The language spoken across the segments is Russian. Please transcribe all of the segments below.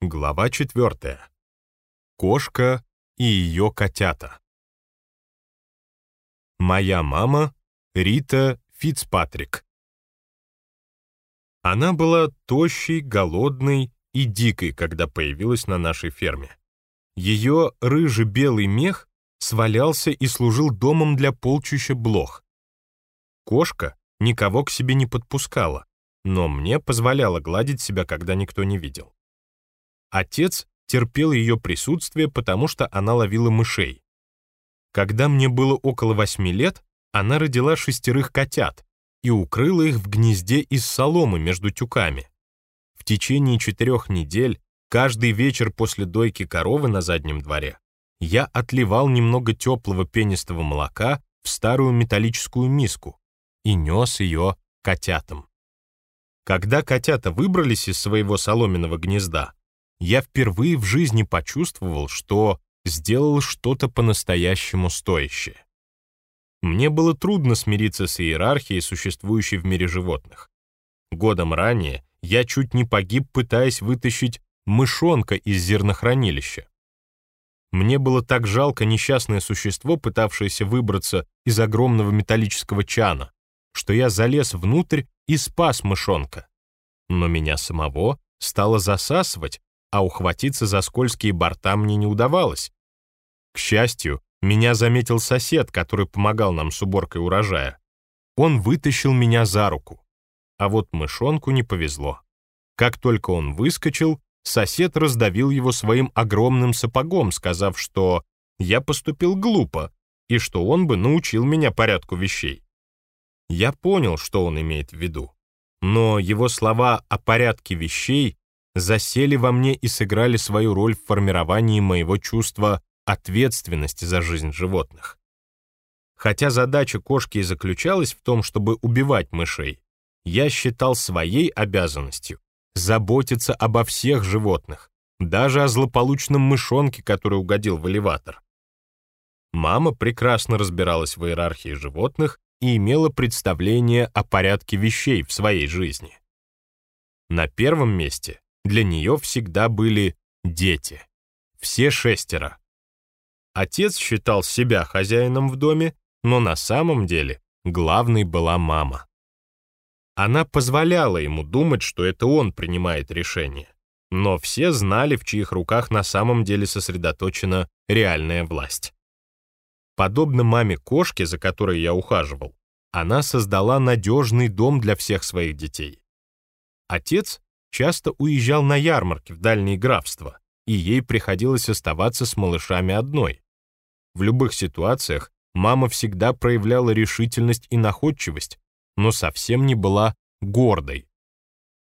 Глава четвертая. Кошка и ее котята. Моя мама Рита Фицпатрик. Она была тощей, голодной и дикой, когда появилась на нашей ферме. Ее рыжий-белый мех свалялся и служил домом для полчища блох. Кошка никого к себе не подпускала, но мне позволяла гладить себя, когда никто не видел. Отец терпел ее присутствие, потому что она ловила мышей. Когда мне было около восьми лет, она родила шестерых котят и укрыла их в гнезде из соломы между тюками. В течение четырех недель, каждый вечер после дойки коровы на заднем дворе, я отливал немного теплого пенистого молока в старую металлическую миску и нес ее котятам. Когда котята выбрались из своего соломенного гнезда, я впервые в жизни почувствовал, что сделал что-то по-настоящему стоящее. Мне было трудно смириться с иерархией, существующей в мире животных. Годом ранее я чуть не погиб, пытаясь вытащить мышонка из зернохранилища. Мне было так жалко несчастное существо, пытавшееся выбраться из огромного металлического чана, что я залез внутрь и спас мышонка. Но меня самого стало засасывать, а ухватиться за скользкие борта мне не удавалось. К счастью, меня заметил сосед, который помогал нам с уборкой урожая. Он вытащил меня за руку. А вот мышонку не повезло. Как только он выскочил, сосед раздавил его своим огромным сапогом, сказав, что я поступил глупо и что он бы научил меня порядку вещей. Я понял, что он имеет в виду. Но его слова о порядке вещей засели во мне и сыграли свою роль в формировании моего чувства ответственности за жизнь животных. Хотя задача кошки и заключалась в том, чтобы убивать мышей, я считал своей обязанностью заботиться обо всех животных, даже о злополучном мышонке, который угодил в элеватор. Мама прекрасно разбиралась в иерархии животных и имела представление о порядке вещей в своей жизни. На первом месте для нее всегда были дети. Все шестеро. Отец считал себя хозяином в доме, но на самом деле главной была мама. Она позволяла ему думать, что это он принимает решение. Но все знали, в чьих руках на самом деле сосредоточена реальная власть. Подобно маме кошки, за которой я ухаживал, она создала надежный дом для всех своих детей. Отец часто уезжал на ярмарки в дальние графства, и ей приходилось оставаться с малышами одной. В любых ситуациях мама всегда проявляла решительность и находчивость, но совсем не была гордой.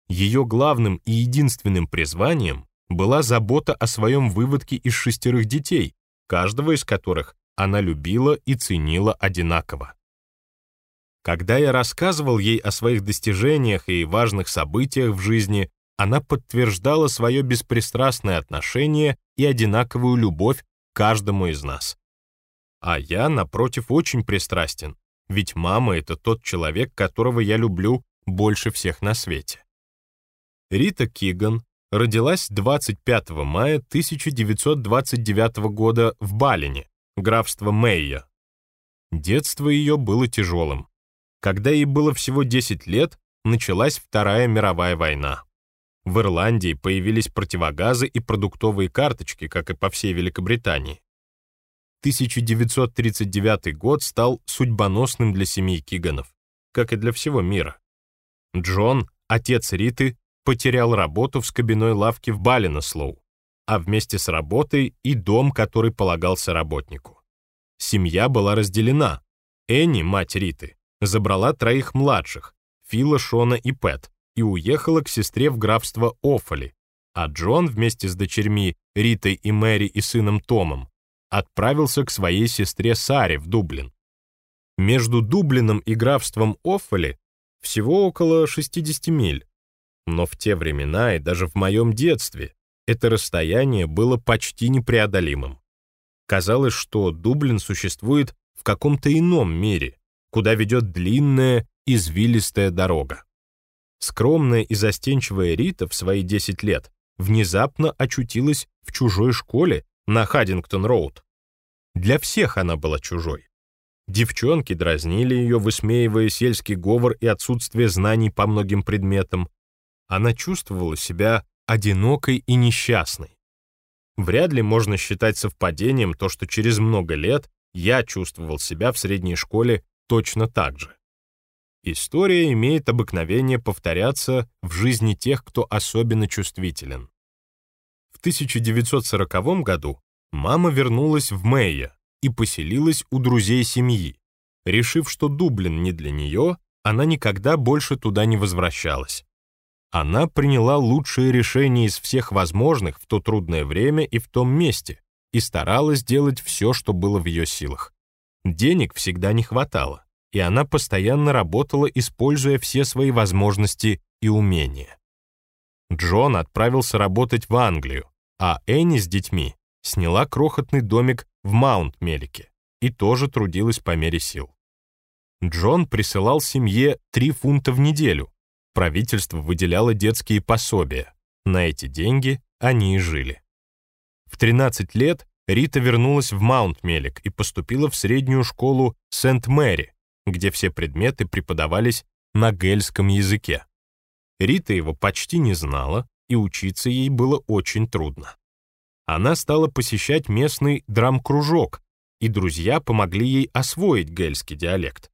Ее главным и единственным призванием была забота о своем выводке из шестерых детей, каждого из которых она любила и ценила одинаково. Когда я рассказывал ей о своих достижениях и важных событиях в жизни, она подтверждала свое беспристрастное отношение и одинаковую любовь к каждому из нас. А я, напротив, очень пристрастен, ведь мама — это тот человек, которого я люблю больше всех на свете. Рита Киган родилась 25 мая 1929 года в Балине, графство Мэйя. Детство ее было тяжелым. Когда ей было всего 10 лет, началась Вторая мировая война. В Ирландии появились противогазы и продуктовые карточки, как и по всей Великобритании. 1939 год стал судьбоносным для семьи Киганов, как и для всего мира. Джон, отец Риты, потерял работу в скобяной лавке в Балинослоу, а вместе с работой и дом, который полагался работнику. Семья была разделена. Энни, мать Риты, забрала троих младших, Фила, Шона и Пэт, и уехала к сестре в графство Оффоли, а Джон вместе с дочерьми Ритой и Мэри и сыном Томом отправился к своей сестре Саре в Дублин. Между Дублином и графством Оффоли всего около 60 миль. Но в те времена и даже в моем детстве это расстояние было почти непреодолимым. Казалось, что Дублин существует в каком-то ином мире, куда ведет длинная, извилистая дорога. Скромная и застенчивая Рита в свои 10 лет внезапно очутилась в чужой школе на Хаддингтон-Роуд. Для всех она была чужой. Девчонки дразнили ее, высмеивая сельский говор и отсутствие знаний по многим предметам. Она чувствовала себя одинокой и несчастной. Вряд ли можно считать совпадением то, что через много лет я чувствовал себя в средней школе точно так же. История имеет обыкновение повторяться в жизни тех, кто особенно чувствителен. В 1940 году мама вернулась в Мэйя и поселилась у друзей семьи. Решив, что Дублин не для нее, она никогда больше туда не возвращалась. Она приняла лучшее решение из всех возможных в то трудное время и в том месте и старалась делать все, что было в ее силах. Денег всегда не хватало и она постоянно работала, используя все свои возможности и умения. Джон отправился работать в Англию, а Энни с детьми сняла крохотный домик в Маунт-Мелике и тоже трудилась по мере сил. Джон присылал семье 3 фунта в неделю. Правительство выделяло детские пособия. На эти деньги они и жили. В 13 лет Рита вернулась в Маунт-Мелик и поступила в среднюю школу Сент-Мэри, где все предметы преподавались на гельском языке. Рита его почти не знала, и учиться ей было очень трудно. Она стала посещать местный драм-кружок, и друзья помогли ей освоить гельский диалект.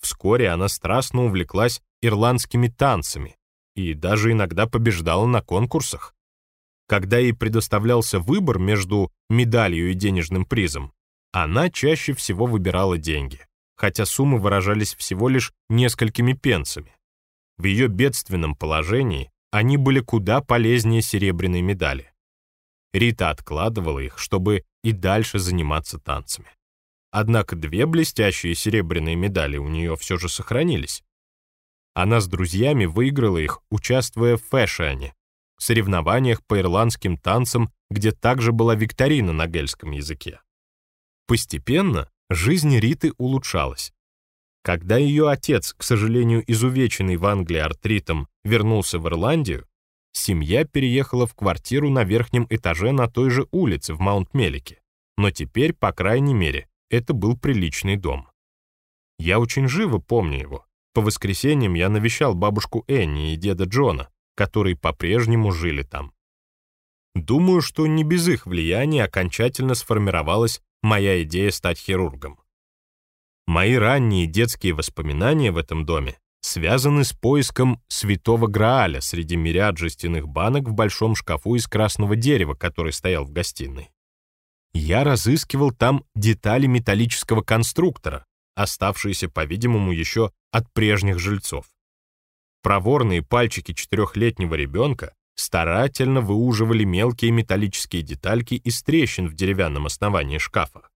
Вскоре она страстно увлеклась ирландскими танцами и даже иногда побеждала на конкурсах. Когда ей предоставлялся выбор между медалью и денежным призом, она чаще всего выбирала деньги хотя суммы выражались всего лишь несколькими пенсами. В ее бедственном положении они были куда полезнее серебряной медали. Рита откладывала их, чтобы и дальше заниматься танцами. Однако две блестящие серебряные медали у нее все же сохранились. Она с друзьями выиграла их, участвуя в фэшионе, соревнованиях по ирландским танцам, где также была викторина на гельском языке. Постепенно Жизнь Риты улучшалась. Когда ее отец, к сожалению, изувеченный в Англии артритом, вернулся в Ирландию, семья переехала в квартиру на верхнем этаже на той же улице в Маунт-Мелике. Но теперь, по крайней мере, это был приличный дом. Я очень живо помню его. По воскресеньям я навещал бабушку Энни и деда Джона, которые по-прежнему жили там. Думаю, что не без их влияния окончательно сформировалась моя идея стать хирургом. Мои ранние детские воспоминания в этом доме связаны с поиском святого Грааля среди мириад жестяных банок в большом шкафу из красного дерева, который стоял в гостиной. Я разыскивал там детали металлического конструктора, оставшиеся, по-видимому, еще от прежних жильцов. Проворные пальчики четырехлетнего ребенка старательно выуживали мелкие металлические детальки из трещин в деревянном основании шкафа.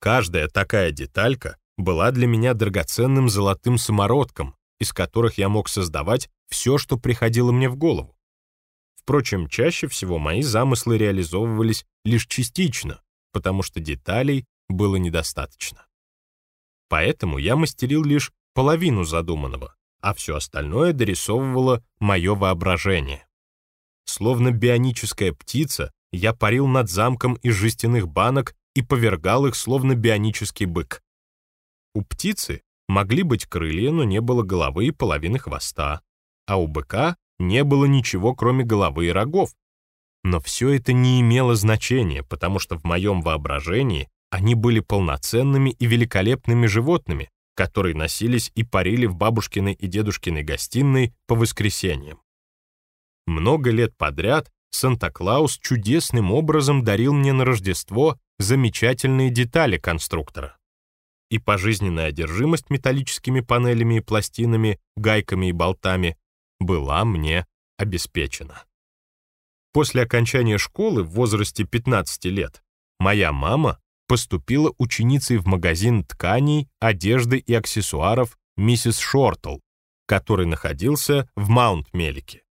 Каждая такая деталька была для меня драгоценным золотым самородком, из которых я мог создавать все, что приходило мне в голову. Впрочем, чаще всего мои замыслы реализовывались лишь частично, потому что деталей было недостаточно. Поэтому я мастерил лишь половину задуманного, а все остальное дорисовывало мое воображение. Словно бионическая птица, я парил над замком из жестяных банок и повергал их, словно бионический бык. У птицы могли быть крылья, но не было головы и половины хвоста, а у быка не было ничего, кроме головы и рогов. Но все это не имело значения, потому что в моем воображении они были полноценными и великолепными животными, которые носились и парили в бабушкиной и дедушкиной гостиной по воскресеньям. Много лет подряд Санта-Клаус чудесным образом дарил мне на Рождество замечательные детали конструктора. И пожизненная одержимость металлическими панелями и пластинами, гайками и болтами была мне обеспечена. После окончания школы в возрасте 15 лет моя мама поступила ученицей в магазин тканей, одежды и аксессуаров миссис Шортл, который находился в Маунт-Мелике.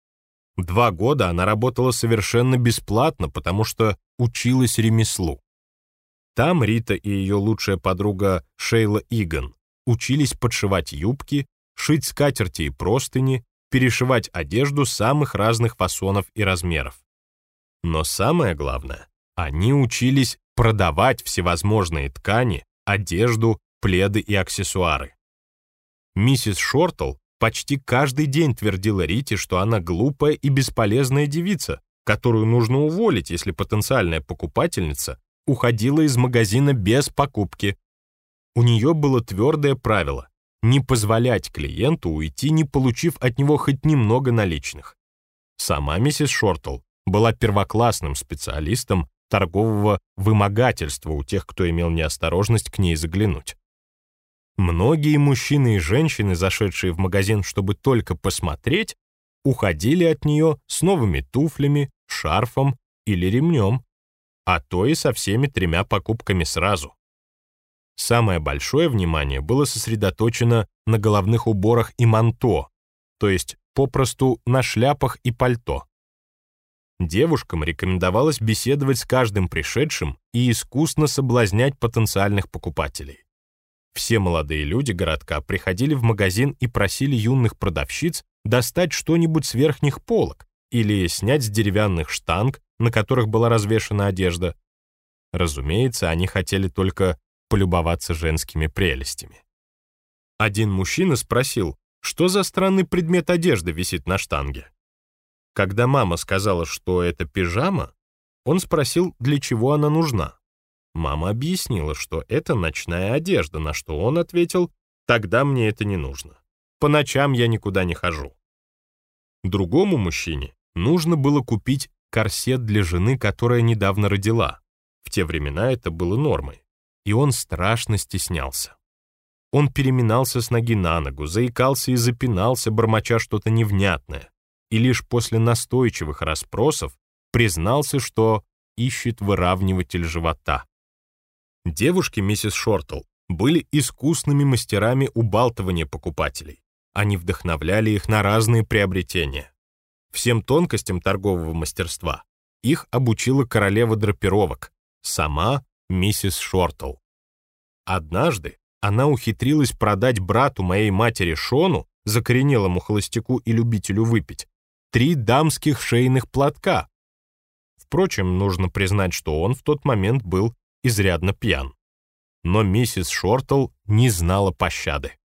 Два года она работала совершенно бесплатно, потому что училась ремеслу. Там Рита и ее лучшая подруга Шейла Иган учились подшивать юбки, шить скатерти и простыни, перешивать одежду самых разных фасонов и размеров. Но самое главное, они учились продавать всевозможные ткани, одежду, пледы и аксессуары. Миссис Шортл почти каждый день твердила Рите, что она глупая и бесполезная девица, которую нужно уволить, если потенциальная покупательница уходила из магазина без покупки. У нее было твердое правило не позволять клиенту уйти, не получив от него хоть немного наличных. Сама миссис Шортл была первоклассным специалистом торгового вымогательства у тех, кто имел неосторожность к ней заглянуть. Многие мужчины и женщины, зашедшие в магазин, чтобы только посмотреть, уходили от нее с новыми туфлями, шарфом или ремнем, а то и со всеми тремя покупками сразу. Самое большое внимание было сосредоточено на головных уборах и манто, то есть попросту на шляпах и пальто. Девушкам рекомендовалось беседовать с каждым пришедшим и искусно соблазнять потенциальных покупателей. Все молодые люди городка приходили в магазин и просили юных продавщиц достать что-нибудь с верхних полок или снять с деревянных штанг, на которых была развешана одежда. Разумеется, они хотели только полюбоваться женскими прелестями. Один мужчина спросил, что за странный предмет одежды висит на штанге. Когда мама сказала, что это пижама, он спросил, для чего она нужна. Мама объяснила, что это ночная одежда, на что он ответил, тогда мне это не нужно. По ночам я никуда не хожу. Другому мужчине нужно было купить корсет для жены, которая недавно родила. В те времена это было нормой. И он страшно стеснялся. Он переминался с ноги на ногу, заикался и запинался, бормоча что-то невнятное и лишь после настойчивых расспросов признался, что ищет выравниватель живота. Девушки миссис Шортл были искусными мастерами убалтывания покупателей. Они вдохновляли их на разные приобретения. Всем тонкостям торгового мастерства их обучила королева драпировок, сама миссис Шортл. Однажды она ухитрилась продать брату моей матери Шону, закоренелому холостяку и любителю выпить, три дамских шейных платка. Впрочем, нужно признать, что он в тот момент был изрядно пьян. Но миссис Шортл не знала пощады.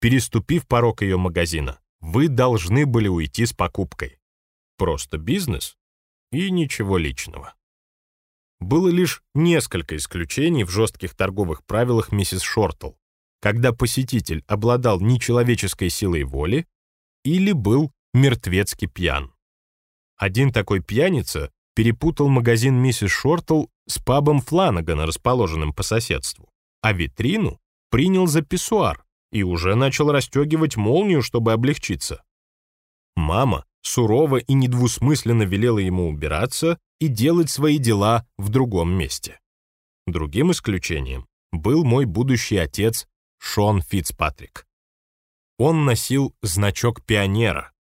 Переступив порог ее магазина, вы должны были уйти с покупкой. Просто бизнес и ничего личного. Было лишь несколько исключений в жестких торговых правилах миссис Шортл, когда посетитель обладал нечеловеческой силой воли или был мертвецки пьян. Один такой пьяница перепутал магазин миссис Шортл с пабом Фланагана, расположенным по соседству, а витрину принял за писсуар и уже начал расстегивать молнию, чтобы облегчиться. Мама сурово и недвусмысленно велела ему убираться и делать свои дела в другом месте. Другим исключением был мой будущий отец Шон Фицпатрик. Он носил значок пионера,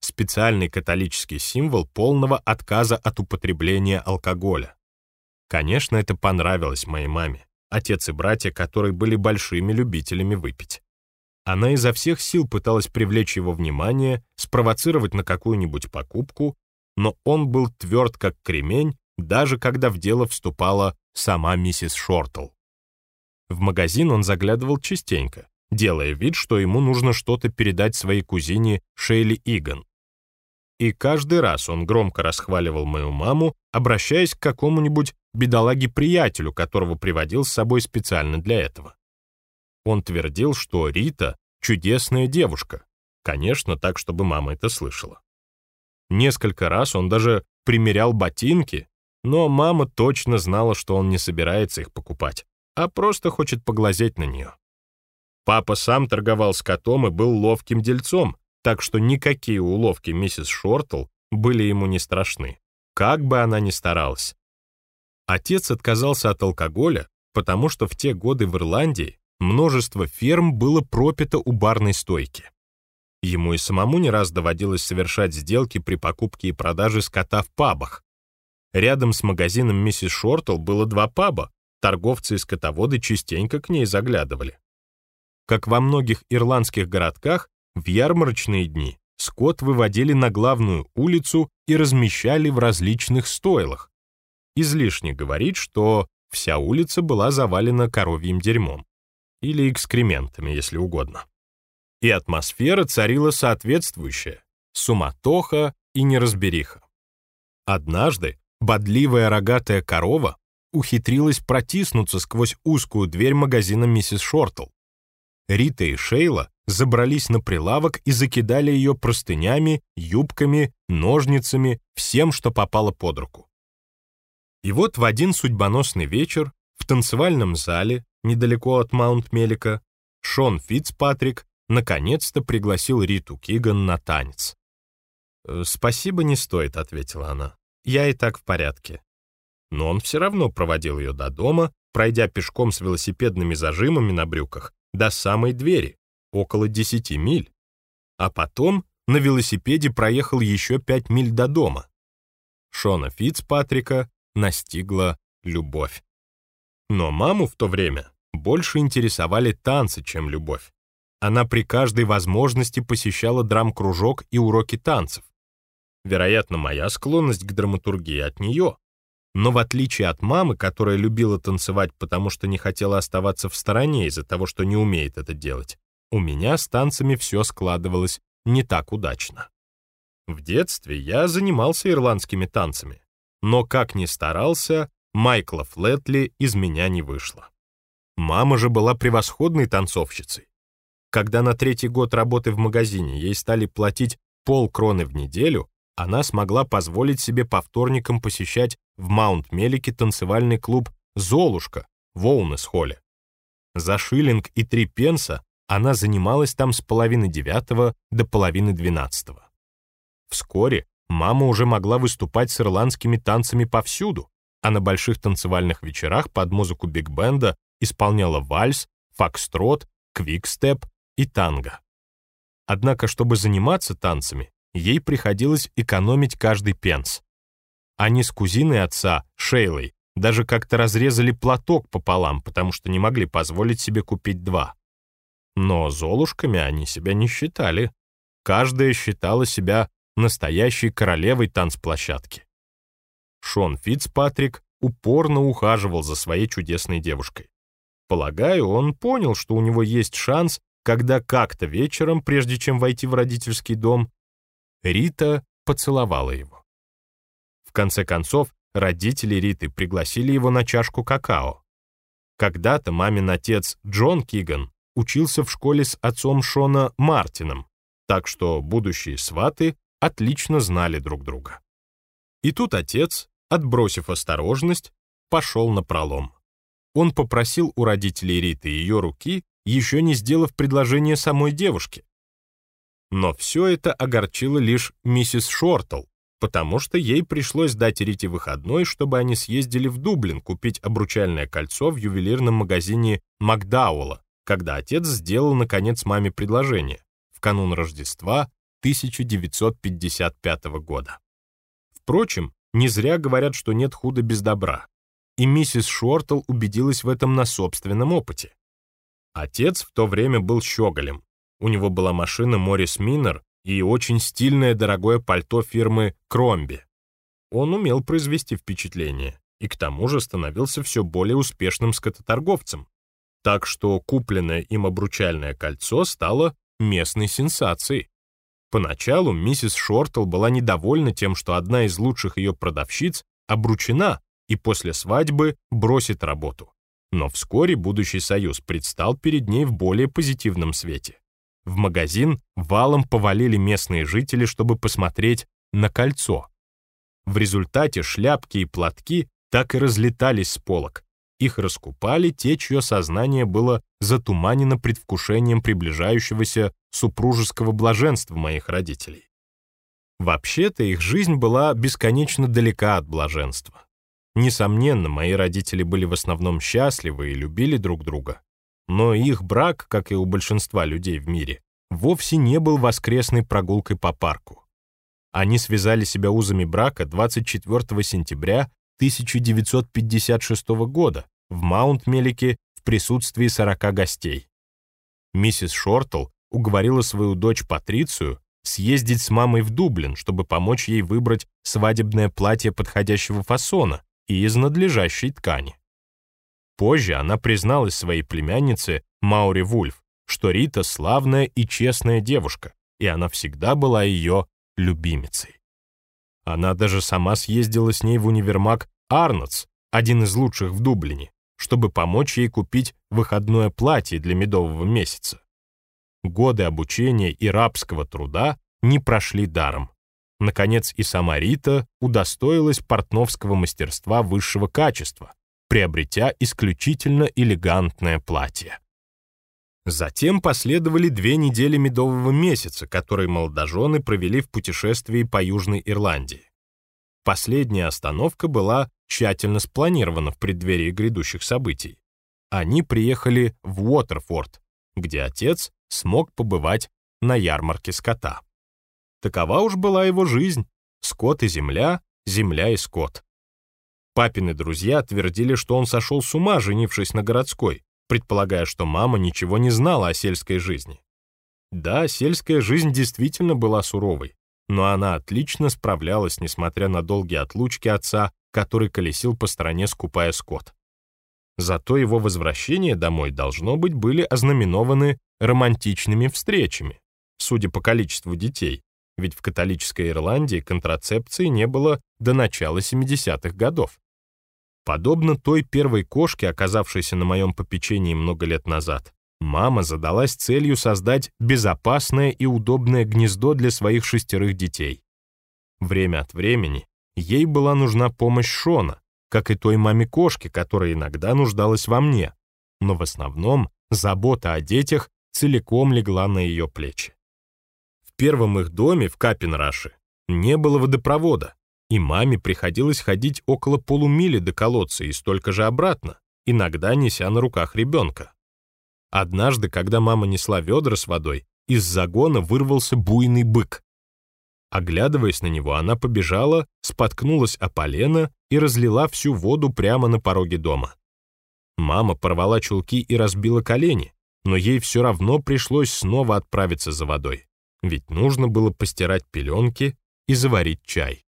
специальный католический символ полного отказа от употребления алкоголя. Конечно, это понравилось моей маме, отец и братья, которые были большими любителями выпить. Она изо всех сил пыталась привлечь его внимание, спровоцировать на какую-нибудь покупку, но он был тверд как кремень, даже когда в дело вступала сама миссис Шортл. В магазин он заглядывал частенько, делая вид, что ему нужно что-то передать своей кузине Шейли Иган. И каждый раз он громко расхваливал мою маму, обращаясь к какому-нибудь бедолаге-приятелю, которого приводил с собой специально для этого. Он твердил, что Рита — чудесная девушка, конечно, так, чтобы мама это слышала. Несколько раз он даже примерял ботинки, но мама точно знала, что он не собирается их покупать, а просто хочет поглазеть на нее. Папа сам торговал с котом и был ловким дельцом, так что никакие уловки миссис Шортл были ему не страшны, как бы она ни старалась. Отец отказался от алкоголя, потому что в те годы в Ирландии множество ферм было пропито у барной стойки. Ему и самому не раз доводилось совершать сделки при покупке и продаже скота в пабах. Рядом с магазином миссис Шортл было два паба, торговцы и скотоводы частенько к ней заглядывали. Как во многих ирландских городках, в ярмарочные дни скот выводили на главную улицу и размещали в различных стойлах. Излишне говорить, что вся улица была завалена коровьим дерьмом. Или экскрементами, если угодно. И атмосфера царила соответствующая — суматоха и неразбериха. Однажды бодливая рогатая корова ухитрилась протиснуться сквозь узкую дверь магазина миссис Шортл. Рита и Шейла забрались на прилавок и закидали ее простынями, юбками, ножницами, всем, что попало под руку. И вот в один судьбоносный вечер в танцевальном зале, недалеко от Маунт-Мелика, Шон Фицпатрик наконец-то пригласил Риту Киган на танец. «Э, «Спасибо, не стоит», — ответила она. «Я и так в порядке». Но он все равно проводил ее до дома, пройдя пешком с велосипедными зажимами на брюках до самой двери, около 10 миль. А потом на велосипеде проехал еще 5 миль до дома. Шона Фицпатрика настигла любовь. Но маму в то время больше интересовали танцы, чем любовь. Она при каждой возможности посещала драм-кружок и уроки танцев. Вероятно, моя склонность к драматургии от нее. Но в отличие от мамы, которая любила танцевать, потому что не хотела оставаться в стороне из-за того, что не умеет это делать, у меня с танцами все складывалось не так удачно. В детстве я занимался ирландскими танцами, но как ни старался, Майкла Флетли из меня не вышло. Мама же была превосходной танцовщицей. Когда на третий год работы в магазине ей стали платить полкроны в неделю, она смогла позволить себе по вторникам посещать в Маунт-Мелике танцевальный клуб «Золушка» в Оунес-холле. За шиллинг и три пенса она занималась там с половины девятого до половины двенадцатого. Вскоре мама уже могла выступать с ирландскими танцами повсюду, а на больших танцевальных вечерах под музыку биг-бенда исполняла вальс, фокстрот, квикстеп и танго. Однако, чтобы заниматься танцами, ей приходилось экономить каждый пенс. Они с кузиной отца, Шейлой, даже как-то разрезали платок пополам, потому что не могли позволить себе купить два. Но золушками они себя не считали. Каждая считала себя настоящей королевой танцплощадки. Шон Фицпатрик упорно ухаживал за своей чудесной девушкой. Полагаю, он понял, что у него есть шанс, когда как-то вечером, прежде чем войти в родительский дом, Рита поцеловала его. В конце концов, родители Риты пригласили его на чашку какао. Когда-то мамин отец Джон Киган учился в школе с отцом Шона Мартином, так что будущие сваты отлично знали друг друга. И тут отец, отбросив осторожность, пошел на пролом. Он попросил у родителей Риты ее руки, еще не сделав предложение самой девушке. Но все это огорчило лишь миссис Шортл, потому что ей пришлось дать Рите выходной, чтобы они съездили в Дублин купить обручальное кольцо в ювелирном магазине Макдауэлла, когда отец сделал, наконец, маме предложение в канун Рождества 1955 года. Впрочем, не зря говорят, что нет худа без добра, и миссис Шортл убедилась в этом на собственном опыте. Отец в то время был щеголем, у него была машина Моррис Миннер и очень стильное дорогое пальто фирмы Кромби. Он умел произвести впечатление и к тому же становился все более успешным скототорговцем. Так что купленное им обручальное кольцо стало местной сенсацией. Поначалу миссис Шортл была недовольна тем, что одна из лучших ее продавщиц обручена и после свадьбы бросит работу. Но вскоре будущий союз предстал перед ней в более позитивном свете. В магазин валом повалили местные жители, чтобы посмотреть на кольцо. В результате шляпки и платки так и разлетались с полок. Их раскупали те, чье сознание было затуманено предвкушением приближающегося супружеского блаженства моих родителей. Вообще-то их жизнь была бесконечно далека от блаженства. Несомненно, мои родители были в основном счастливы и любили друг друга. Но их брак, как и у большинства людей в мире, вовсе не был воскресной прогулкой по парку. Они связали себя узами брака 24 сентября 1956 года в Маунт-Мелике в присутствии 40 гостей. Миссис Шортл уговорила свою дочь Патрицию, съездить с мамой в Дублин, чтобы помочь ей выбрать свадебное платье подходящего фасона и из надлежащей ткани. Позже она призналась своей племяннице Маури Вульф, что Рита славная и честная девушка, и она всегда была ее любимицей. Она даже сама съездила с ней в универмаг Арнотс, один из лучших в Дублине, чтобы помочь ей купить выходное платье для медового месяца. Годы обучения и рабского труда не прошли даром. Наконец и сама Рита удостоилась портновского мастерства высшего качества, приобретя исключительно элегантное платье. Затем последовали две недели медового месяца, которые молодожены провели в путешествии по Южной Ирландии. Последняя остановка была тщательно спланирована в преддверии грядущих событий. Они приехали в Уотерфорд, где отец смог побывать на ярмарке скота. Такова уж была его жизнь. Скот и земля, земля и скот. Папины друзья твердили, что он сошел с ума, женившись на городской, предполагая, что мама ничего не знала о сельской жизни. Да, сельская жизнь действительно была суровой, но она отлично справлялась, несмотря на долгие отлучки отца, который колесил по стране, скупая скот. Зато его возвращение домой, должно быть, были ознаменованы романтичными встречами, судя по количеству детей, ведь в католической Ирландии контрацепции не было до начала 70-х годов. Подобно той первой кошке, оказавшейся на моем попечении много лет назад, мама задалась целью создать безопасное и удобное гнездо для своих шестерых детей. Время от времени ей была нужна помощь Шона, как и той маме-кошке, которая иногда нуждалась во мне, но в основном забота о детях целиком легла на ее плечи. В первом их доме в Капенраше не было водопровода, и маме приходилось ходить около полумили до колодца и столько же обратно, иногда неся на руках ребенка. Однажды, когда мама несла ведра с водой, из загона вырвался буйный бык. Оглядываясь на него, она побежала, споткнулась о полено и разлила всю воду прямо на пороге дома. Мама порвала чулки и разбила колени, но ей все равно пришлось снова отправиться за водой, ведь нужно было постирать пеленки и заварить чай.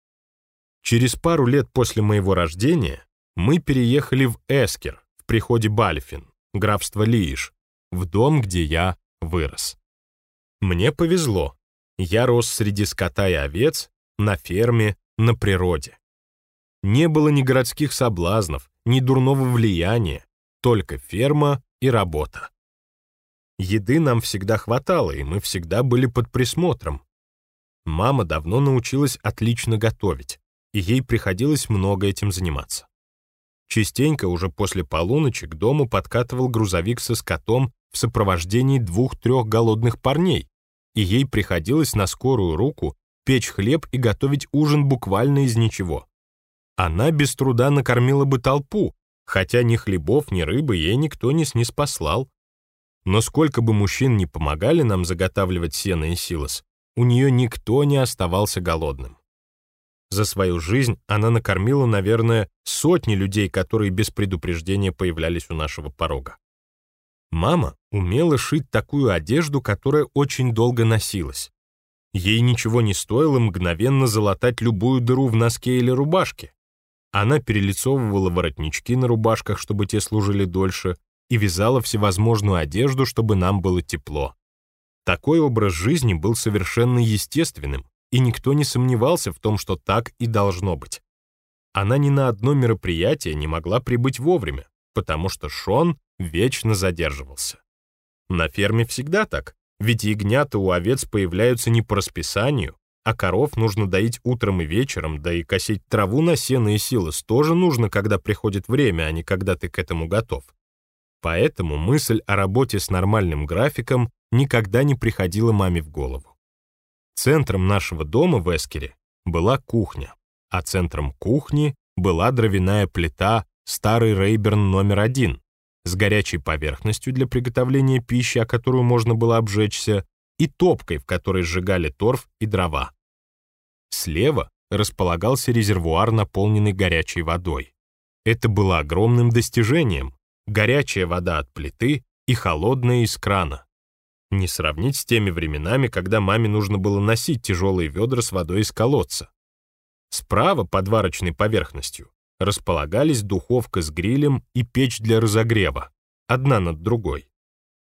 Через пару лет после моего рождения мы переехали в Эскер, в приходе Бальфин, графство Лииш, в дом, где я вырос. Мне повезло. Я рос среди скота и овец, на ферме, на природе. Не было ни городских соблазнов, ни дурного влияния, только ферма и работа. Еды нам всегда хватало, и мы всегда были под присмотром. Мама давно научилась отлично готовить и ей приходилось много этим заниматься. Частенько уже после полуночи к дому подкатывал грузовик со скотом в сопровождении двух-трех голодных парней, и ей приходилось на скорую руку печь хлеб и готовить ужин буквально из ничего. Она без труда накормила бы толпу, хотя ни хлебов, ни рыбы ей никто не снеспослал. Но сколько бы мужчин не помогали нам заготавливать сено и силос, у нее никто не оставался голодным. За свою жизнь она накормила, наверное, сотни людей, которые без предупреждения появлялись у нашего порога. Мама умела шить такую одежду, которая очень долго носилась. Ей ничего не стоило мгновенно залатать любую дыру в носке или рубашке. Она перелицовывала воротнички на рубашках, чтобы те служили дольше, и вязала всевозможную одежду, чтобы нам было тепло. Такой образ жизни был совершенно естественным, и никто не сомневался в том, что так и должно быть. Она ни на одно мероприятие не могла прибыть вовремя, потому что Шон вечно задерживался. На ферме всегда так, ведь ягнята у овец появляются не по расписанию, а коров нужно доить утром и вечером, да и косить траву на сено и силос тоже нужно, когда приходит время, а не когда ты к этому готов. Поэтому мысль о работе с нормальным графиком никогда не приходила маме в голову. Центром нашего дома в Эскере была кухня, а центром кухни была дровяная плита старый Рейберн номер один с горячей поверхностью для приготовления пищи, о которую можно было обжечься, и топкой, в которой сжигали торф и дрова. Слева располагался резервуар, наполненный горячей водой. Это было огромным достижением. Горячая вода от плиты и холодная из крана. Не сравнить с теми временами, когда маме нужно было носить тяжелые ведра с водой из колодца. Справа, под варочной поверхностью, располагались духовка с грилем и печь для разогрева, одна над другой.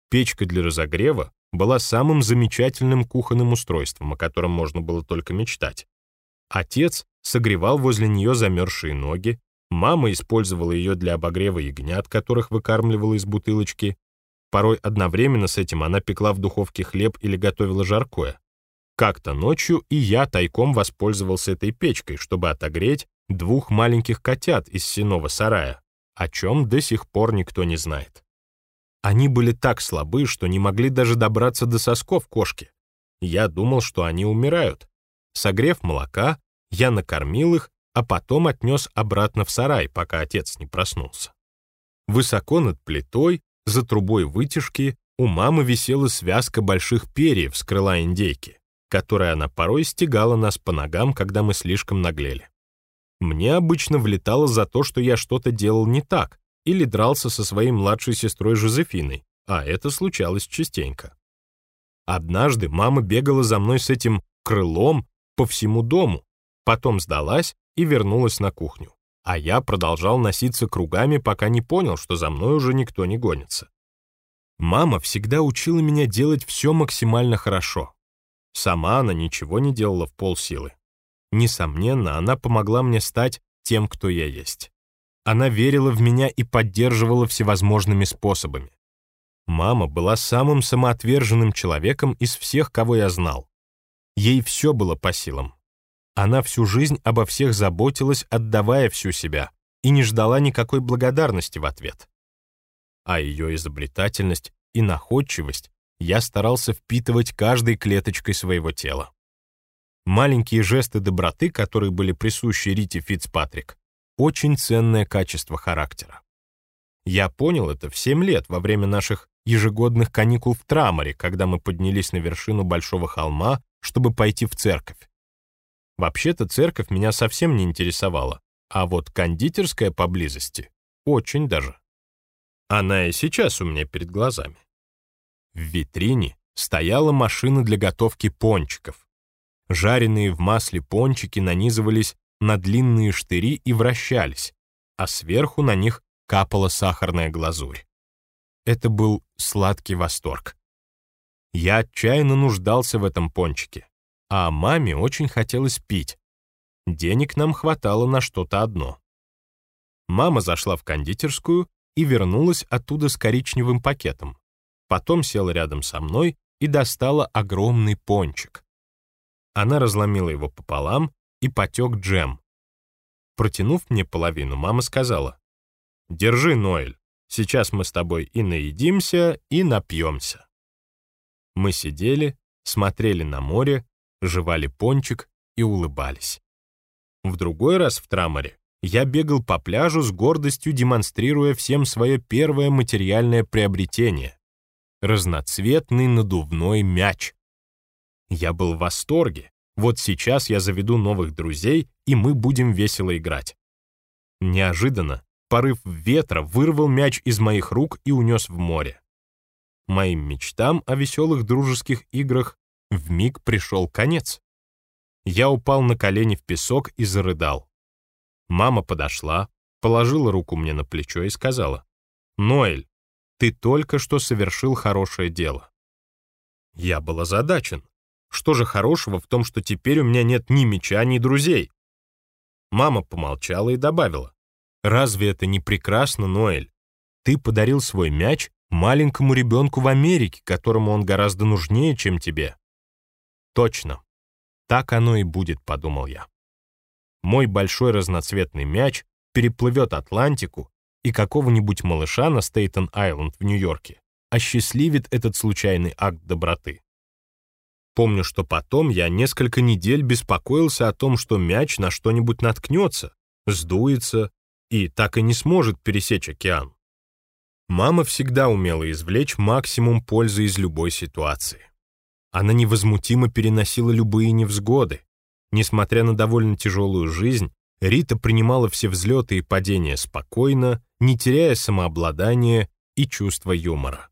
Печка для разогрева была самым замечательным кухонным устройством, о котором можно было только мечтать. Отец согревал возле нее замерзшие ноги, мама использовала ее для обогрева ягнят, которых выкармливала из бутылочки, Порой одновременно с этим она пекла в духовке хлеб или готовила жаркое. Как-то ночью и я тайком воспользовался этой печкой, чтобы отогреть двух маленьких котят из сеного сарая, о чем до сих пор никто не знает. Они были так слабы, что не могли даже добраться до сосков кошки. Я думал, что они умирают. Согрев молока, я накормил их, а потом отнес обратно в сарай, пока отец не проснулся. Высоко над плитой за трубой вытяжки у мамы висела связка больших перьев с крыла индейки, которой она порой стегала нас по ногам, когда мы слишком наглели. Мне обычно влетало за то, что я что-то делал не так или дрался со своей младшей сестрой Жозефиной, а это случалось частенько. Однажды мама бегала за мной с этим крылом по всему дому, потом сдалась и вернулась на кухню а я продолжал носиться кругами, пока не понял, что за мной уже никто не гонится. Мама всегда учила меня делать все максимально хорошо. Сама она ничего не делала в полсилы. Несомненно, она помогла мне стать тем, кто я есть. Она верила в меня и поддерживала всевозможными способами. Мама была самым самоотверженным человеком из всех, кого я знал. Ей все было по силам. Она всю жизнь обо всех заботилась, отдавая всю себя, и не ждала никакой благодарности в ответ. А ее изобретательность и находчивость я старался впитывать каждой клеточкой своего тела. Маленькие жесты доброты, которые были присущи Рите Фицпатрик, очень ценное качество характера. Я понял это в 7 лет во время наших ежегодных каникул в Траморе, когда мы поднялись на вершину большого холма, чтобы пойти в церковь. Вообще-то церковь меня совсем не интересовала, а вот кондитерская поблизости очень даже. Она и сейчас у меня перед глазами. В витрине стояла машина для готовки пончиков. Жареные в масле пончики нанизывались на длинные штыри и вращались, а сверху на них капала сахарная глазурь. Это был сладкий восторг. Я отчаянно нуждался в этом пончике а маме очень хотелось пить. Денег нам хватало на что-то одно. Мама зашла в кондитерскую и вернулась оттуда с коричневым пакетом. Потом села рядом со мной и достала огромный пончик. Она разломила его пополам и потек джем. Протянув мне половину, мама сказала, «Держи, Ноэль, сейчас мы с тобой и наедимся, и напьемся». Мы сидели, смотрели на море жевали пончик и улыбались. В другой раз в Траморе я бегал по пляжу с гордостью, демонстрируя всем свое первое материальное приобретение — разноцветный надувной мяч. Я был в восторге. Вот сейчас я заведу новых друзей, и мы будем весело играть. Неожиданно порыв ветра вырвал мяч из моих рук и унес в море. Моим мечтам о веселых дружеских играх в миг пришел конец. Я упал на колени в песок и зарыдал. Мама подошла, положила руку мне на плечо и сказала, «Ноэль, ты только что совершил хорошее дело». Я был озадачен. Что же хорошего в том, что теперь у меня нет ни меча, ни друзей? Мама помолчала и добавила, «Разве это не прекрасно, Ноэль? Ты подарил свой мяч маленькому ребенку в Америке, которому он гораздо нужнее, чем тебе. Точно. Так оно и будет, подумал я. Мой большой разноцветный мяч переплывет Атлантику, и какого-нибудь малыша на Стейтен-Айленд в Нью-Йорке осчастливит этот случайный акт доброты. Помню, что потом я несколько недель беспокоился о том, что мяч на что-нибудь наткнется, сдуется и так и не сможет пересечь океан. Мама всегда умела извлечь максимум пользы из любой ситуации. Она невозмутимо переносила любые невзгоды. Несмотря на довольно тяжелую жизнь, Рита принимала все взлеты и падения спокойно, не теряя самообладания и чувства юмора.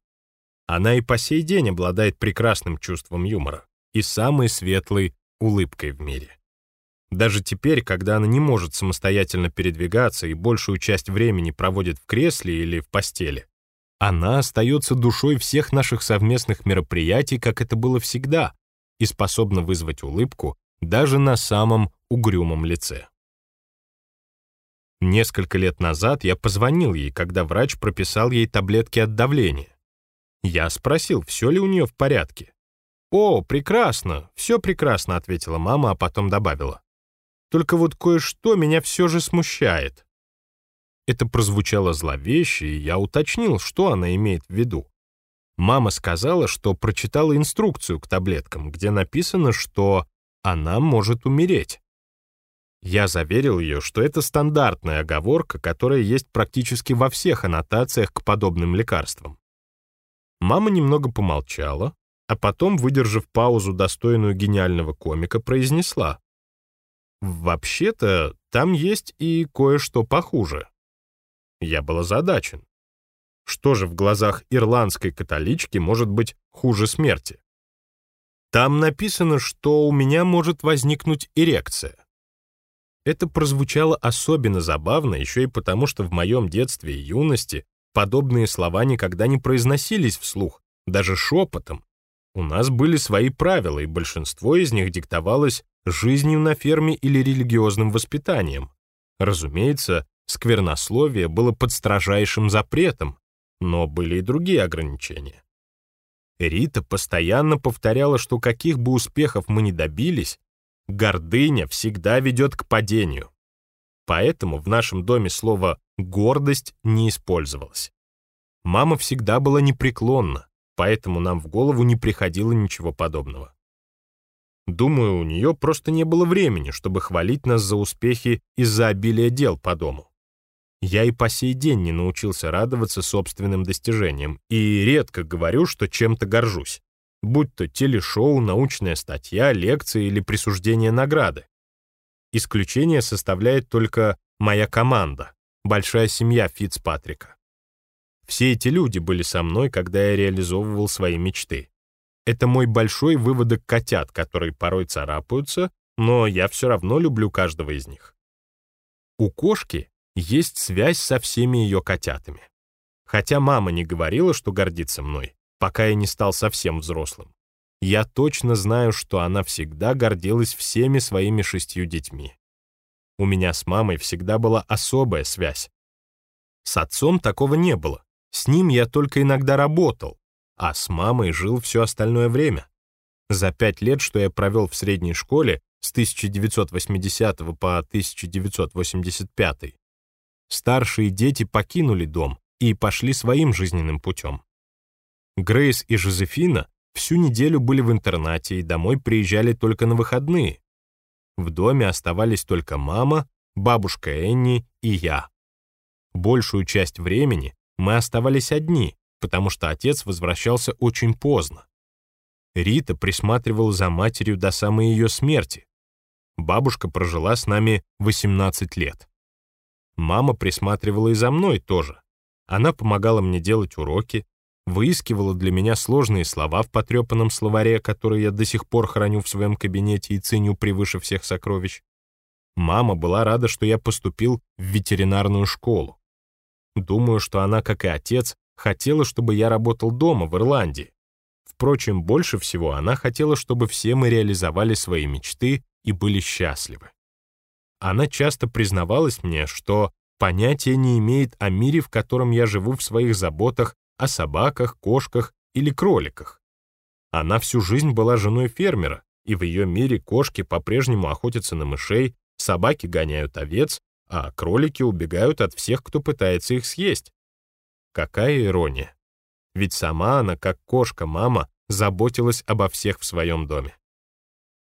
Она и по сей день обладает прекрасным чувством юмора и самой светлой улыбкой в мире. Даже теперь, когда она не может самостоятельно передвигаться и большую часть времени проводит в кресле или в постели, она остается душой всех наших совместных мероприятий, как это было всегда, и способна вызвать улыбку даже на самом угрюмом лице. Несколько лет назад я позвонил ей, когда врач прописал ей таблетки от давления. Я спросил, все ли у нее в порядке. «О, прекрасно, все прекрасно», — ответила мама, а потом добавила. «Только вот кое-что меня все же смущает». Это прозвучало зловеще, и я уточнил, что она имеет в виду. Мама сказала, что прочитала инструкцию к таблеткам, где написано, что она может умереть. Я заверил ее, что это стандартная оговорка, которая есть практически во всех аннотациях к подобным лекарствам. Мама немного помолчала, а потом, выдержав паузу, достойную гениального комика, произнесла. «Вообще-то, там есть и кое-что похуже». Я был озадачен. Что же в глазах ирландской католички может быть хуже смерти? Там написано, что у меня может возникнуть эрекция. Это прозвучало особенно забавно еще и потому, что в моем детстве и юности подобные слова никогда не произносились вслух, даже шепотом, у нас были свои правила, и большинство из них диктовалось жизнью на ферме или религиозным воспитанием. Разумеется, сквернословие было под строжайшим запретом, но были и другие ограничения. Рита постоянно повторяла, что каких бы успехов мы ни добились, гордыня всегда ведет к падению. Поэтому в нашем доме слово «гордость» не использовалось. Мама всегда была непреклонна, поэтому нам в голову не приходило ничего подобного. Думаю, у нее просто не было времени, чтобы хвалить нас за успехи из-за обилия дел по дому. Я и по сей день не научился радоваться собственным достижениям и редко говорю, что чем-то горжусь, будь то телешоу, научная статья, лекция или присуждение награды. Исключение составляет только моя команда, большая семья Фицпатрика. Все эти люди были со мной, когда я реализовывал свои мечты. Это мой большой выводок котят, которые порой царапаются, но я все равно люблю каждого из них. У кошки есть связь со всеми ее котятами. Хотя мама не говорила, что гордится мной, пока я не стал совсем взрослым. Я точно знаю, что она всегда гордилась всеми своими шестью детьми. У меня с мамой всегда была особая связь. С отцом такого не было. С ним я только иногда работал, а с мамой жил все остальное время. За пять лет, что я провел в средней школе с 1980 по 1985, старшие дети покинули дом и пошли своим жизненным путем. Грейс и Жозефина всю неделю были в интернате и домой приезжали только на выходные. В доме оставались только мама, бабушка Энни и я. Большую часть времени мы оставались одни, потому что отец возвращался очень поздно. Рита присматривала за матерью до самой ее смерти. Бабушка прожила с нами 18 лет. Мама присматривала и за мной тоже. Она помогала мне делать уроки, выискивала для меня сложные слова в потрепанном словаре, которые я до сих пор храню в своем кабинете и ценю превыше всех сокровищ. Мама была рада, что я поступил в ветеринарную школу. Думаю, что она, как и отец, хотела, чтобы я работал дома, в Ирландии. Впрочем, больше всего она хотела, чтобы все мы реализовали свои мечты и были счастливы. Она часто признавалась мне, что понятия не имеет о мире, в котором я живу в своих заботах о собаках, кошках или кроликах. Она всю жизнь была женой фермера, и в ее мире кошки по-прежнему охотятся на мышей, собаки гоняют овец, а кролики убегают от всех, кто пытается их съесть. Какая ирония. Ведь сама она, как кошка-мама, заботилась обо всех в своем доме.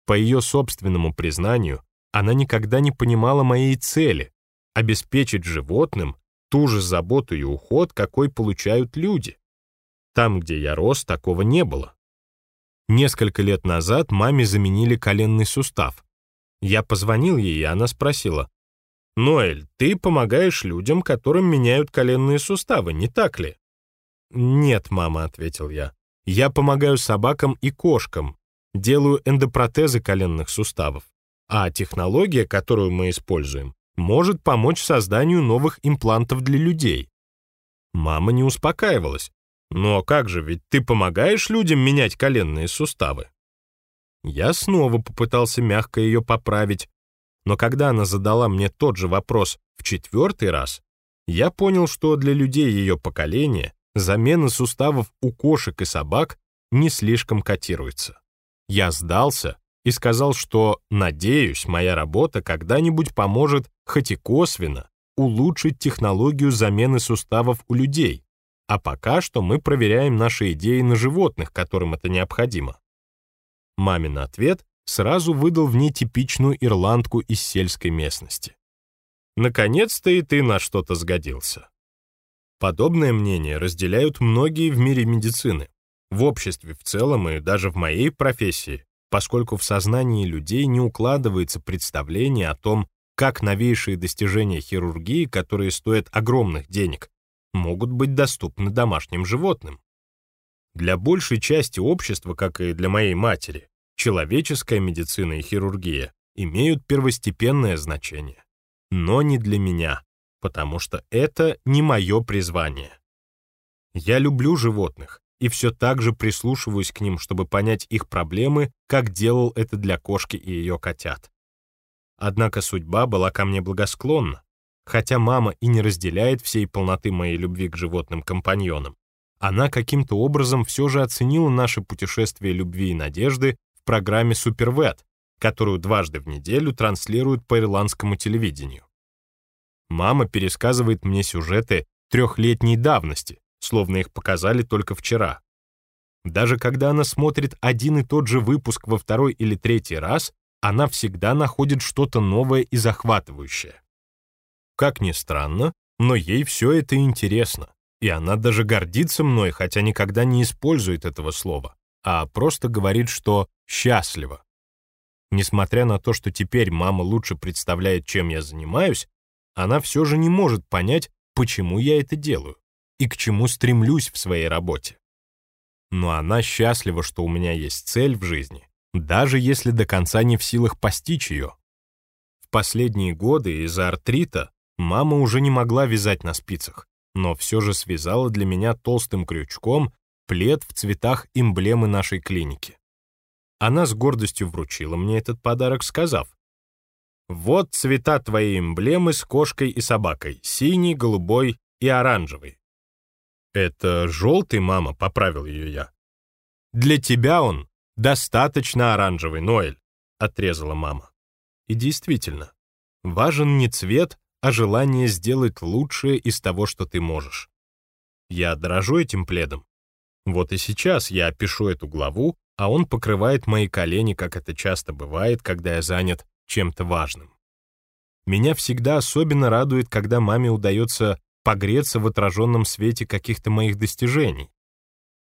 По ее собственному признанию, она никогда не понимала моей цели — обеспечить животным ту же заботу и уход, какой получают люди. Там, где я рос, такого не было. Несколько лет назад маме заменили коленный сустав. Я позвонил ей, и она спросила, «Ноэль, ты помогаешь людям, которым меняют коленные суставы, не так ли?» «Нет, мама», — ответил я. Я помогаю собакам и кошкам, делаю эндопротезы коленных суставов, а технология, которую мы используем, может помочь созданию новых имплантов для людей. Мама не успокаивалась. «Но как же, ведь ты помогаешь людям менять коленные суставы?» Я снова попытался мягко ее поправить, но когда она задала мне тот же вопрос в четвертый раз, я понял, что для людей ее поколения замена суставов у кошек и собак не слишком котируется. Я сдался и сказал, что, надеюсь, моя работа когда-нибудь поможет, хоть и косвенно, улучшить технологию замены суставов у людей, а пока что мы проверяем наши идеи на животных, которым это необходимо. Мамин ответ сразу выдал в ней типичную ирландку из сельской местности. Наконец-то и ты на что-то сгодился. Подобное мнение разделяют многие в мире медицины, в обществе в целом и даже в моей профессии, поскольку в сознании людей не укладывается представление о том, как новейшие достижения хирургии, которые стоят огромных денег, могут быть доступны домашним животным. Для большей части общества, как и для моей матери, человеческая медицина и хирургия имеют первостепенное значение. Но не для меня, потому что это не мое призвание. Я люблю животных, и все так же прислушиваюсь к ним, чтобы понять их проблемы, как делал это для кошки и ее котят. Однако судьба была ко мне благосклонна, хотя мама и не разделяет всей полноты моей любви к животным-компаньонам. Она каким-то образом все же оценила наше путешествие любви и надежды в программе «Супервет», которую дважды в неделю транслируют по ирландскому телевидению. Мама пересказывает мне сюжеты трехлетней давности, словно их показали только вчера. Даже когда она смотрит один и тот же выпуск во второй или третий раз, она всегда находит что-то новое и захватывающее. Как ни странно, но ей все это интересно, и она даже гордится мной, хотя никогда не использует этого слова, а просто говорит, что счастлива. Несмотря на то, что теперь мама лучше представляет, чем я занимаюсь, она все же не может понять, почему я это делаю и к чему стремлюсь в своей работе. Но она счастлива, что у меня есть цель в жизни, даже если до конца не в силах постичь ее. В последние годы из-за артрита мама уже не могла вязать на спицах, но все же связала для меня толстым крючком плед в цветах эмблемы нашей клиники. Она с гордостью вручила мне этот подарок, сказав, «Вот цвета твоей эмблемы с кошкой и собакой, синий, голубой и оранжевый. «Это желтый, мама», — поправил ее я. «Для тебя он достаточно оранжевый, Ноэль», — отрезала мама. И действительно, важен не цвет, а желание сделать лучшее из того, что ты можешь. Я дорожу этим пледом. Вот и сейчас я пишу эту главу, а он покрывает мои колени, как это часто бывает, когда я занят чем-то важным. Меня всегда особенно радует, когда маме удается погреться в отраженном свете каких-то моих достижений.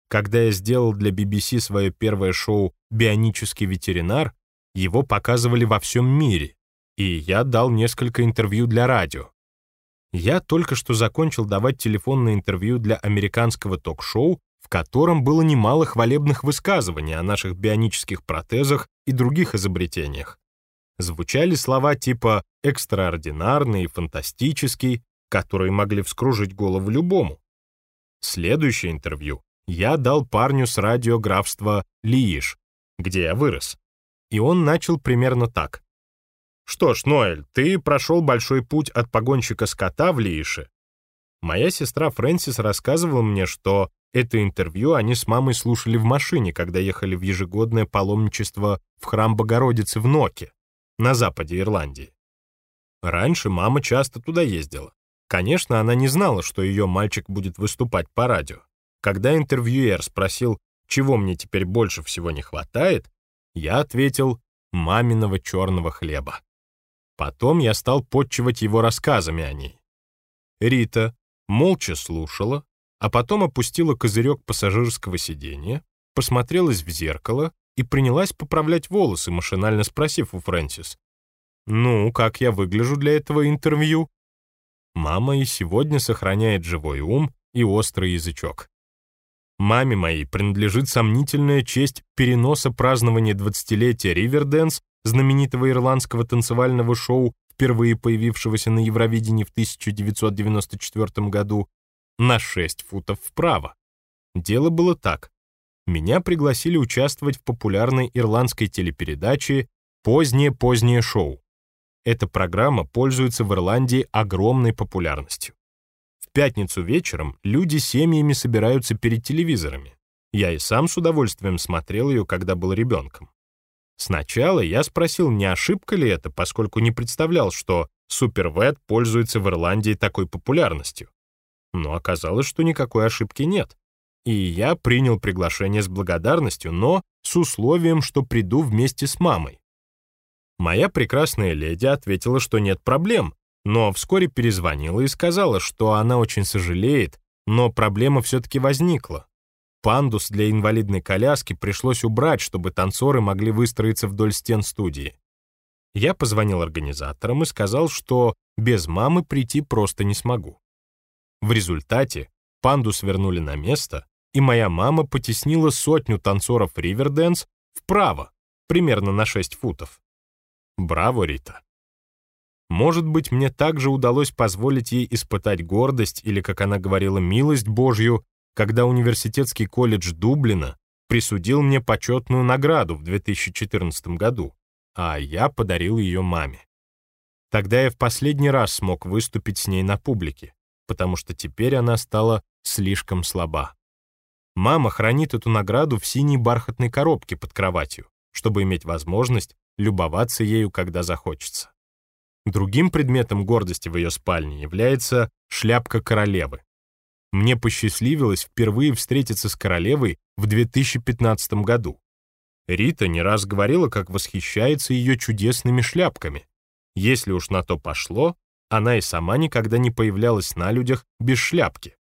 Когда я сделал для BBC свое первое шоу «Бионический ветеринар», его показывали во всем мире, и я дал несколько интервью для радио. Я только что закончил давать телефонное интервью для американского ток-шоу, в котором было немало хвалебных высказываний о наших бионических протезах и других изобретениях. Звучали слова типа «экстраординарный» «фантастический», которые могли вскружить голову любому. Следующее интервью я дал парню с радиографства Лииш, где я вырос. И он начал примерно так. «Что ж, Ноэль, ты прошел большой путь от погонщика скота в Лиише». Моя сестра Фрэнсис рассказывала мне, что это интервью они с мамой слушали в машине, когда ехали в ежегодное паломничество в храм Богородицы в Ноке, на западе Ирландии. Раньше мама часто туда ездила. Конечно, она не знала, что ее мальчик будет выступать по радио. Когда интервьюер спросил, чего мне теперь больше всего не хватает, я ответил «маминого черного хлеба». Потом я стал подчивать его рассказами о ней. Рита молча слушала, а потом опустила козырек пассажирского сиденья, посмотрелась в зеркало и принялась поправлять волосы, машинально спросив у Фрэнсис, «Ну, как я выгляжу для этого интервью?» Мама и сегодня сохраняет живой ум и острый язычок. Маме моей принадлежит сомнительная честь переноса празднования 20-летия Риверденс, знаменитого ирландского танцевального шоу, впервые появившегося на Евровидении в 1994 году, на 6 футов вправо. Дело было так. Меня пригласили участвовать в популярной ирландской телепередаче «Позднее-позднее шоу». Эта программа пользуется в Ирландии огромной популярностью пятницу вечером люди семьями собираются перед телевизорами. Я и сам с удовольствием смотрел ее, когда был ребенком. Сначала я спросил, не ошибка ли это, поскольку не представлял, что Супервет пользуется в Ирландии такой популярностью. Но оказалось, что никакой ошибки нет. И я принял приглашение с благодарностью, но с условием, что приду вместе с мамой. Моя прекрасная леди ответила, что нет проблем, но вскоре перезвонила и сказала, что она очень сожалеет, но проблема все-таки возникла. Пандус для инвалидной коляски пришлось убрать, чтобы танцоры могли выстроиться вдоль стен студии. Я позвонил организаторам и сказал, что без мамы прийти просто не смогу. В результате пандус вернули на место, и моя мама потеснила сотню танцоров Риверденс вправо, примерно на 6 футов. Браво, Рита. Может быть, мне также удалось позволить ей испытать гордость или, как она говорила, милость Божью, когда университетский колледж Дублина присудил мне почетную награду в 2014 году, а я подарил ее маме. Тогда я в последний раз смог выступить с ней на публике, потому что теперь она стала слишком слаба. Мама хранит эту награду в синей бархатной коробке под кроватью, чтобы иметь возможность любоваться ею, когда захочется. Другим предметом гордости в ее спальне является шляпка королевы. Мне посчастливилось впервые встретиться с королевой в 2015 году. Рита не раз говорила, как восхищается ее чудесными шляпками. Если уж на то пошло, она и сама никогда не появлялась на людях без шляпки.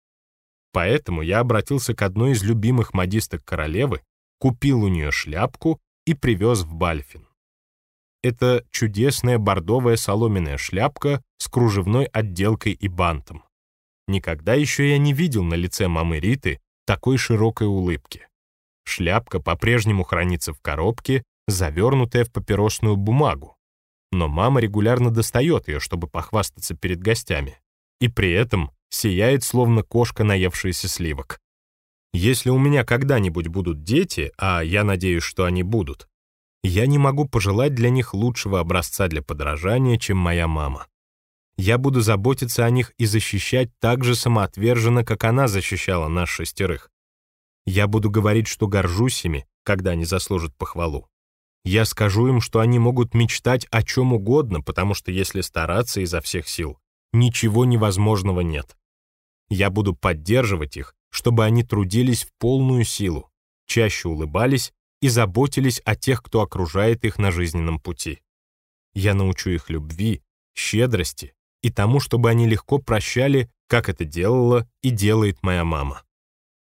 Поэтому я обратился к одной из любимых модисток королевы, купил у нее шляпку и привез в Бальфин. Это чудесная бордовая соломенная шляпка с кружевной отделкой и бантом. Никогда еще я не видел на лице мамы Риты такой широкой улыбки. Шляпка по-прежнему хранится в коробке, завернутая в папиросную бумагу. Но мама регулярно достает ее, чтобы похвастаться перед гостями. И при этом сияет, словно кошка, наевшаяся сливок. Если у меня когда-нибудь будут дети, а я надеюсь, что они будут, я не могу пожелать для них лучшего образца для подражания, чем моя мама. Я буду заботиться о них и защищать так же самоотверженно, как она защищала нас шестерых. Я буду говорить, что горжусь ими, когда они заслужат похвалу. Я скажу им, что они могут мечтать о чем угодно, потому что если стараться изо всех сил, ничего невозможного нет. Я буду поддерживать их, чтобы они трудились в полную силу, чаще улыбались и заботились о тех, кто окружает их на жизненном пути. Я научу их любви, щедрости и тому, чтобы они легко прощали, как это делала и делает моя мама.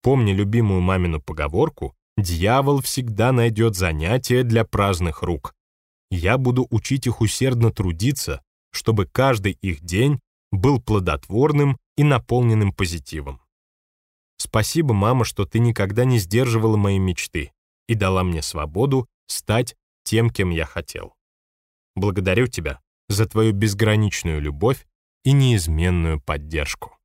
Помни любимую мамину поговорку «Дьявол всегда найдет занятие для праздных рук». Я буду учить их усердно трудиться, чтобы каждый их день был плодотворным и наполненным позитивом. Спасибо, мама, что ты никогда не сдерживала мои мечты и дала мне свободу стать тем, кем я хотел. Благодарю тебя за твою безграничную любовь и неизменную поддержку.